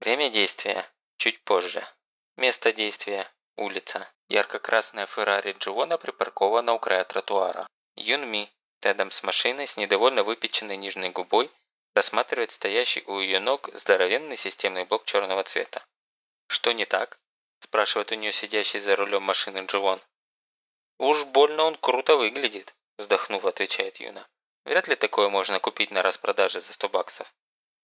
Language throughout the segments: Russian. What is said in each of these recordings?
Время действия – чуть позже. Место действия – улица. Ярко-красная Феррари Дживона припаркована у края тротуара. Юнми, рядом с машиной с недовольно выпеченной нижней губой, рассматривает стоящий у ее ног здоровенный системный блок черного цвета. «Что не так?» – спрашивает у нее сидящий за рулем машины Дживон. «Уж больно он круто выглядит», – вздохнув, отвечает Юна. «Вряд ли такое можно купить на распродаже за 100 баксов».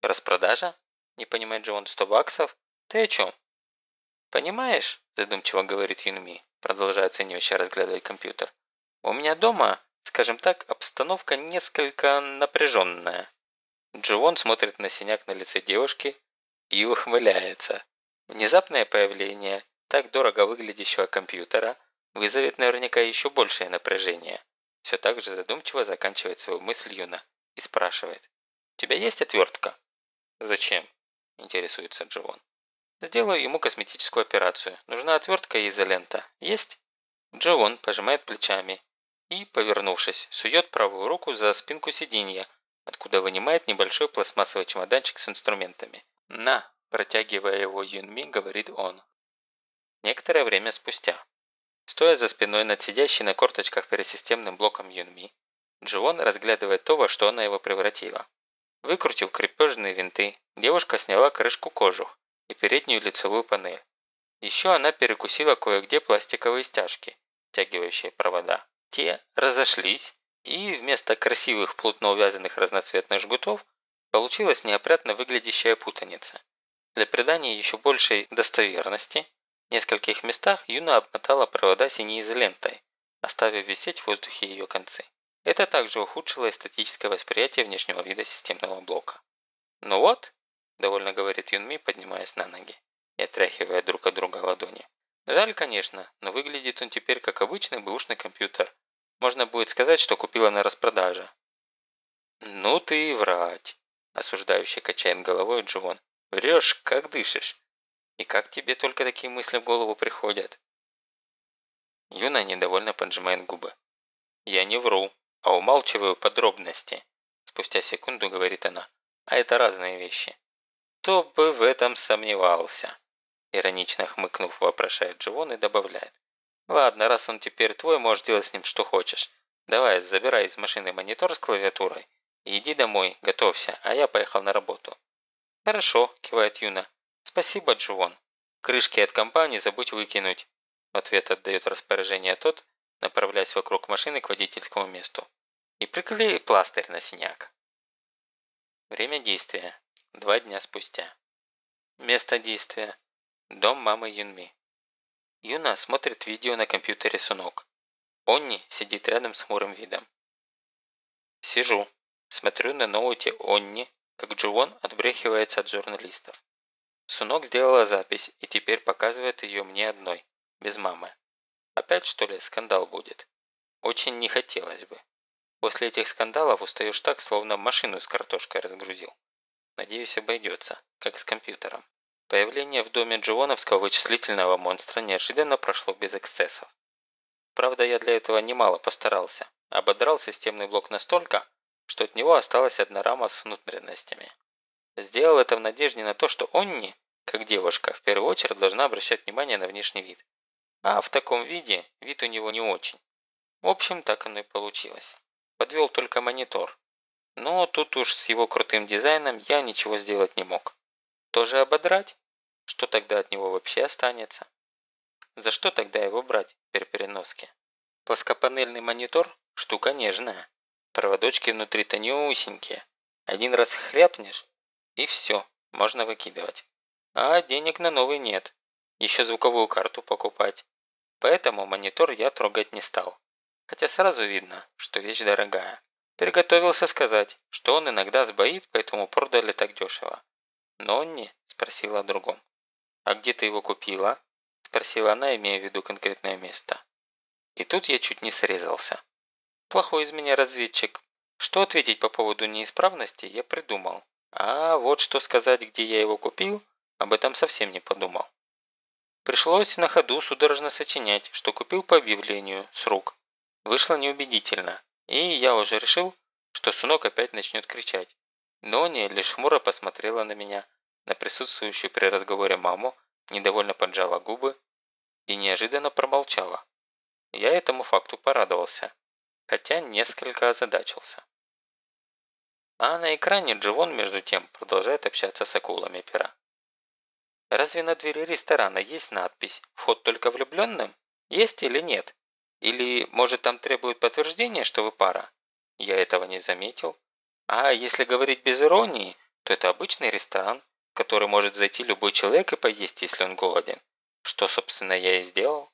«Распродажа?» – не понимает Дживон. «100 баксов? Ты о чем?» «Понимаешь?» – задумчиво говорит Юнми, продолжая оценивающе разглядывать компьютер. «У меня дома, скажем так, обстановка несколько напряженная». Дживон смотрит на синяк на лице девушки и ухмыляется. Внезапное появление так дорого выглядящего компьютера вызовет наверняка еще большее напряжение. Все так же задумчиво заканчивает свою мысль Юна и спрашивает. «У тебя есть отвертка?» «Зачем?» – интересуется Дживон. Сделаю ему косметическую операцию. Нужна отвертка и изолента. Есть? Джоон пожимает плечами и, повернувшись, сует правую руку за спинку сиденья, откуда вынимает небольшой пластмассовый чемоданчик с инструментами. «На!» – протягивая его Юнми, говорит он. Некоторое время спустя. Стоя за спиной над сидящей на корточках пересистемным блоком Юнми, Дживон разглядывает то, во что она его превратила. Выкрутив крепежные винты, девушка сняла крышку кожух и переднюю лицевую панель. Еще она перекусила кое-где пластиковые стяжки, втягивающие провода. Те разошлись, и вместо красивых плотно увязанных разноцветных жгутов получилась неопрятно выглядящая путаница. Для придания еще большей достоверности в нескольких местах Юна обмотала провода синей изолентой, оставив висеть в воздухе ее концы. Это также ухудшило эстетическое восприятие внешнего вида системного блока. Ну вот, – довольно говорит Юнми, поднимаясь на ноги и отряхивая друг от друга ладони. Жаль, конечно, но выглядит он теперь как обычный бэушный компьютер. Можно будет сказать, что купила на распродаже. «Ну ты и врать!» – осуждающий качает головой Дживон. «Врешь, как дышишь! И как тебе только такие мысли в голову приходят?» Юна недовольно поджимает губы. «Я не вру, а умалчиваю подробности», – спустя секунду говорит она. «А это разные вещи. «Кто бы в этом сомневался?» Иронично хмыкнув, вопрошает Дживон и добавляет. «Ладно, раз он теперь твой, можешь делать с ним что хочешь. Давай, забирай из машины монитор с клавиатурой и иди домой, готовься, а я поехал на работу». «Хорошо», – кивает Юна. «Спасибо, Дживон. Крышки от компании забудь выкинуть». В ответ отдает распоряжение тот, направляясь вокруг машины к водительскому месту. «И приклей пластырь на синяк». Время действия. Два дня спустя. Место действия. Дом мамы Юнми. Юна смотрит видео на компьютере Сунок. Онни сидит рядом с хмурым видом. Сижу. Смотрю на ноуте Онни, как Джуон отбрехивается от журналистов. Сунок сделала запись и теперь показывает ее мне одной, без мамы. Опять что ли скандал будет? Очень не хотелось бы. После этих скандалов устаешь так, словно машину с картошкой разгрузил. Надеюсь, обойдется, как с компьютером. Появление в доме Джионовского вычислительного монстра неожиданно прошло без эксцессов. Правда, я для этого немало постарался. Ободрал системный блок настолько, что от него осталась одна рама с внутренностями. Сделал это в надежде на то, что Онни, как девушка, в первую очередь должна обращать внимание на внешний вид. А в таком виде вид у него не очень. В общем, так оно и получилось. Подвел только монитор, но тут уж с его крутым дизайном я ничего сделать не мог. Тоже ободрать? Что тогда от него вообще останется? За что тогда его брать при переноске? Плоскопанельный монитор – штука нежная. Проводочки внутри тонюсенькие. Один раз хряпнешь – и все, можно выкидывать. А денег на новый нет. Еще звуковую карту покупать. Поэтому монитор я трогать не стал. Хотя сразу видно, что вещь дорогая. Приготовился сказать, что он иногда сбоит, поэтому продали так дешево. Но он не, спросила о другом. «А где ты его купила?» Спросила она, имея в виду конкретное место. И тут я чуть не срезался. Плохой из меня разведчик. Что ответить по поводу неисправности, я придумал. А вот что сказать, где я его купил, об этом совсем не подумал. Пришлось на ходу судорожно сочинять, что купил по объявлению, с рук. Вышло неубедительно. И я уже решил, что Сунок опять начнет кричать. Но не лишь хмуро посмотрела на меня, на присутствующую при разговоре маму, недовольно поджала губы и неожиданно промолчала. Я этому факту порадовался, хотя несколько озадачился. А на экране Дживон, между тем, продолжает общаться с акулами пера. Разве на двери ресторана есть надпись «Вход только влюбленным»? Есть или нет? Или, может, там требуют подтверждения, что вы пара? Я этого не заметил. А если говорить без иронии, то это обычный ресторан, в который может зайти любой человек и поесть, если он голоден. Что, собственно, я и сделал.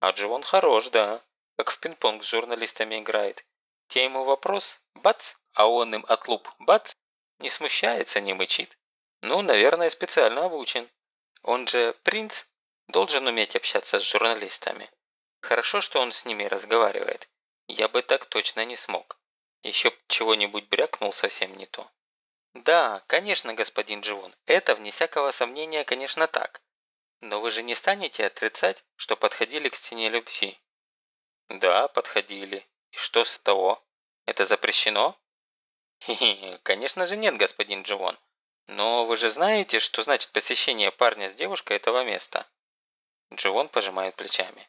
А Дживон хорош, да. Как в пинг-понг с журналистами играет. Те ему вопрос, бац, а он им отлуп, бац, не смущается, не мычит. Ну, наверное, специально обучен. Он же принц, должен уметь общаться с журналистами. Хорошо, что он с ними разговаривает. Я бы так точно не смог. Еще чего-нибудь брякнул совсем не то. Да, конечно, господин Дживон, это, вне всякого сомнения, конечно так. Но вы же не станете отрицать, что подходили к стене любви? Да, подходили. И что с того? Это запрещено? Хе -хе, конечно же нет, господин Дживон. Но вы же знаете, что значит посещение парня с девушкой этого места? Дживон пожимает плечами.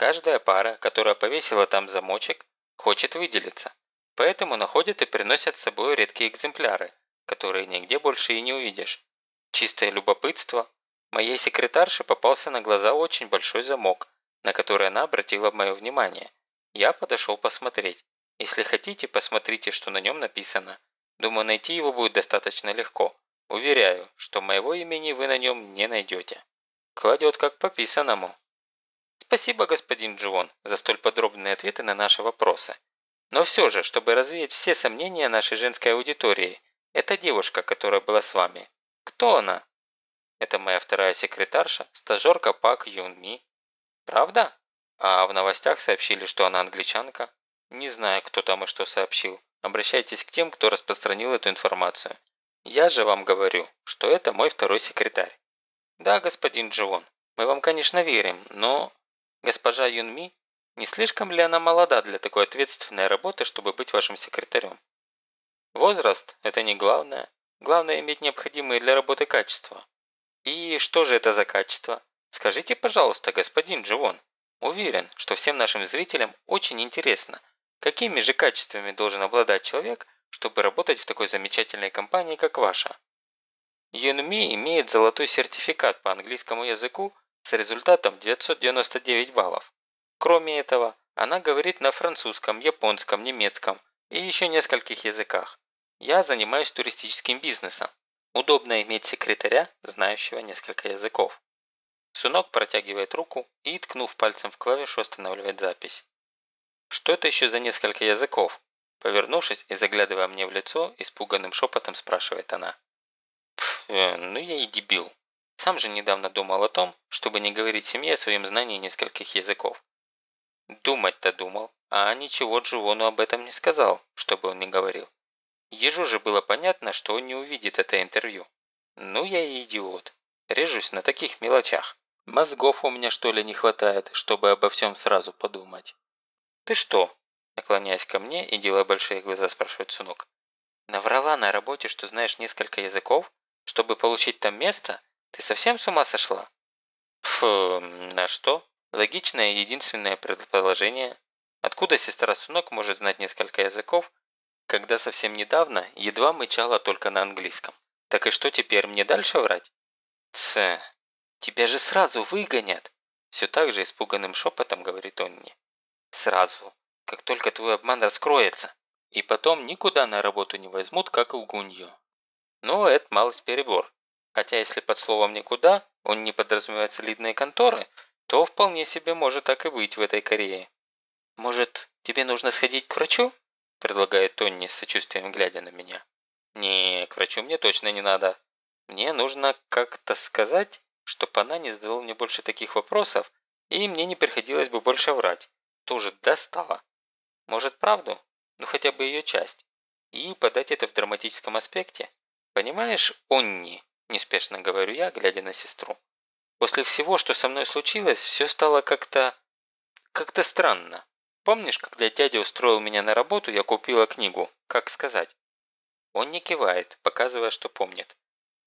Каждая пара, которая повесила там замочек, хочет выделиться. Поэтому находят и приносят с собой редкие экземпляры, которые нигде больше и не увидишь. Чистое любопытство. Моей секретарше попался на глаза очень большой замок, на который она обратила мое внимание. Я подошел посмотреть. Если хотите, посмотрите, что на нем написано. Думаю, найти его будет достаточно легко. Уверяю, что моего имени вы на нем не найдете. Кладет как по писанному. Спасибо, господин Джон, за столь подробные ответы на наши вопросы. Но все же, чтобы развеять все сомнения нашей женской аудитории, эта девушка, которая была с вами, кто она? Это моя вторая секретарша, стажерка Пак Юн Ми. Правда? А в новостях сообщили, что она англичанка. Не знаю, кто там и что сообщил. Обращайтесь к тем, кто распространил эту информацию. Я же вам говорю, что это мой второй секретарь. Да, господин Джон, мы вам, конечно, верим, но... Госпожа Юнми, не слишком ли она молода для такой ответственной работы, чтобы быть вашим секретарем? Возраст – это не главное. Главное – иметь необходимые для работы качества. И что же это за качество? Скажите, пожалуйста, господин Дживон. Уверен, что всем нашим зрителям очень интересно, Какими же качествами должен обладать человек, чтобы работать в такой замечательной компании, как ваша? Юнми имеет золотой сертификат по английскому языку с результатом 999 баллов. Кроме этого, она говорит на французском, японском, немецком и еще нескольких языках. Я занимаюсь туристическим бизнесом. Удобно иметь секретаря, знающего несколько языков. Сунок протягивает руку и, ткнув пальцем в клавишу, останавливает запись. Что это еще за несколько языков? Повернувшись и заглядывая мне в лицо, испуганным шепотом спрашивает она. Пф, э, ну я и дебил. Сам же недавно думал о том, чтобы не говорить семье о своем знании нескольких языков. Думать-то думал, а ничего Дживону об этом не сказал, чтобы он не говорил. Ежу же было понятно, что он не увидит это интервью. Ну я и идиот. Режусь на таких мелочах. Мозгов у меня что ли не хватает, чтобы обо всем сразу подумать. «Ты что?» Наклоняясь ко мне и делая большие глаза, спрашивает Сунок. «Наврала на работе, что знаешь несколько языков? Чтобы получить там место? Ты совсем с ума сошла?» «Фу, на что?» Логичное единственное предположение. Откуда сестра Сунок может знать несколько языков, когда совсем недавно едва мычала только на английском? Так и что теперь, мне дальше врать? Тсс, тебя же сразу выгонят! Все так же испуганным шепотом говорит он мне. Сразу, как только твой обман раскроется. И потом никуда на работу не возьмут, как лгунью. Ну, это малость перебор. Хотя если под словом «никуда» он не подразумевает солидные конторы, то вполне себе может так и быть в этой Корее. «Может, тебе нужно сходить к врачу?» предлагает Тонни с сочувствием глядя на меня. «Не, к врачу мне точно не надо. Мне нужно как-то сказать, чтобы она не задала мне больше таких вопросов, и мне не приходилось бы больше врать тоже достала. Может правду? Ну хотя бы ее часть. И подать это в драматическом аспекте. Понимаешь, Онни, неспешно говорю я, глядя на сестру. После всего, что со мной случилось, все стало как-то... как-то странно. Помнишь, когда дядя устроил меня на работу, я купила книгу «Как сказать»? Он не кивает, показывая, что помнит.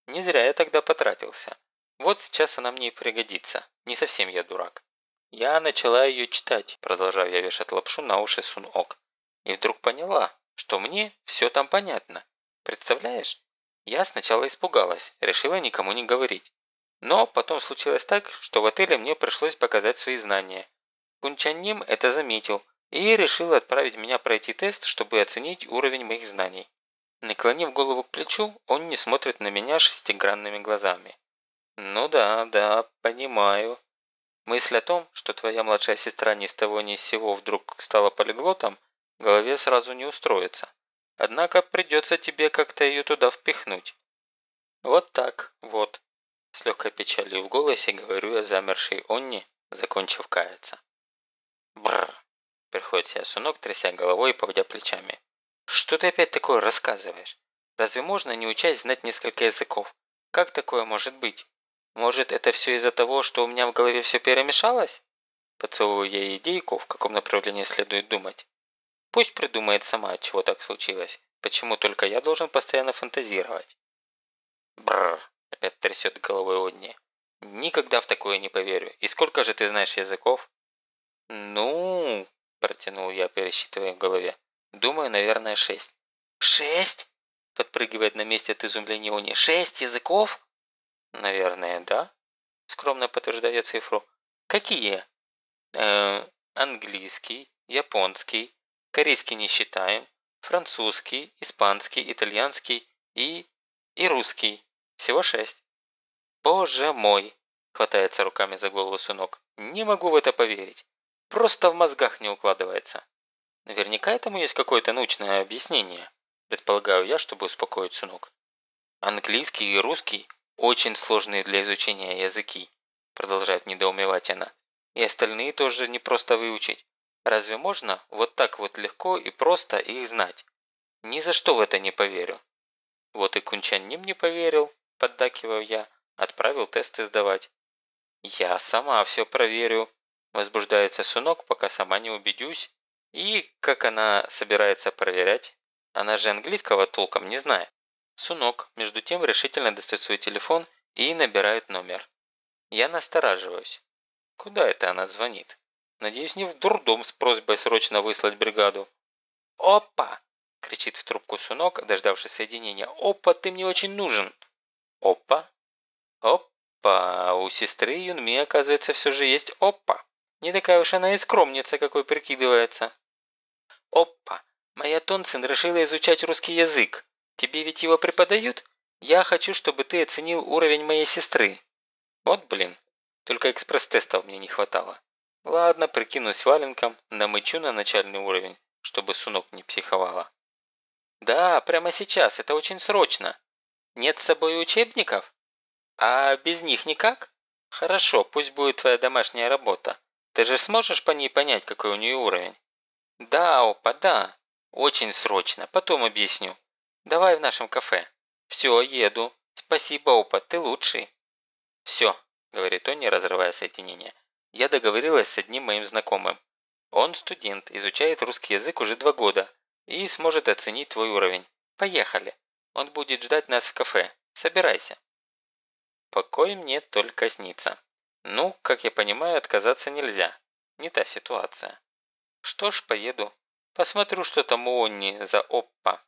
Не зря я тогда потратился. Вот сейчас она мне и пригодится. Не совсем я дурак. Я начала ее читать, продолжав я вешать лапшу на уши Сун Ок. И вдруг поняла, что мне все там понятно. Представляешь? Я сначала испугалась, решила никому не говорить. Но потом случилось так, что в отеле мне пришлось показать свои знания. Кунчанним это заметил и решил отправить меня пройти тест, чтобы оценить уровень моих знаний. Наклонив голову к плечу, он не смотрит на меня шестигранными глазами. «Ну да, да, понимаю. Мысль о том, что твоя младшая сестра ни с того ни с сего вдруг стала полиглотом, в голове сразу не устроится. Однако придется тебе как-то ее туда впихнуть. Вот так, вот. С легкой печалью в голосе говорю я замершей Онни, закончив каяться. Бррр. Приходит себя сунок, тряся головой и поводя плечами. Что ты опять такое рассказываешь? Разве можно, не учась, знать несколько языков? Как такое может быть? Может, это все из-за того, что у меня в голове все перемешалось? Поцелую я идейку, в каком направлении следует думать. Пусть придумает сама, чего так случилось. Почему только я должен постоянно фантазировать? Бррр, опять трясет головой Одни. Никогда в такое не поверю. И сколько же ты знаешь языков? Ну, протянул я, пересчитывая в голове. Думаю, наверное, шесть. Шесть? Подпрыгивает на месте от изумления Они. Шесть языков? Наверное, да. Скромно подтверждаю цифру. Какие? Э, английский, японский, Корейский не считаем. Французский, испанский, итальянский и... и русский. Всего шесть. Боже мой! Хватается руками за голову сынок. Не могу в это поверить. Просто в мозгах не укладывается. Наверняка этому есть какое-то научное объяснение. Предполагаю я, чтобы успокоить сынок. Английский и русский очень сложные для изучения языки, продолжает недоумевать она. И остальные тоже не просто выучить. Разве можно вот так вот легко и просто их знать? Ни за что в это не поверю. Вот и Кунчанним не поверил, поддакиваю я, отправил тесты сдавать. Я сама все проверю, возбуждается Сунок, пока сама не убедюсь. И как она собирается проверять? Она же английского толком не знает. Сунок, между тем, решительно достает свой телефон и набирает номер. Я настораживаюсь. Куда это она звонит? Надеюсь, не в дурдом с просьбой срочно выслать бригаду. «Опа!» – кричит в трубку Сунок, дождавшись соединения. «Опа, ты мне очень нужен!» «Опа! Опа! У сестры Юнми, оказывается, все же есть опа! Не такая уж она и скромница, какой прикидывается!» «Опа! Моя Тонцин решила изучать русский язык. Тебе ведь его преподают? Я хочу, чтобы ты оценил уровень моей сестры». Вот блин, только экспресс-тестов мне не хватало. Ладно, прикинусь валенком, намычу на начальный уровень, чтобы сунок не психовала. Да, прямо сейчас, это очень срочно. Нет с собой учебников? А без них никак? Хорошо, пусть будет твоя домашняя работа. Ты же сможешь по ней понять, какой у нее уровень? Да, опа, да. Очень срочно, потом объясню. Давай в нашем кафе. Все, еду. Спасибо, опа, ты лучший. Все, говорит он, не разрывая соединение. Я договорилась с одним моим знакомым. Он студент, изучает русский язык уже два года и сможет оценить твой уровень. Поехали. Он будет ждать нас в кафе. Собирайся. Покой мне только снится. Ну, как я понимаю, отказаться нельзя. Не та ситуация. Что ж, поеду. Посмотрю, что там у Онни за оппа.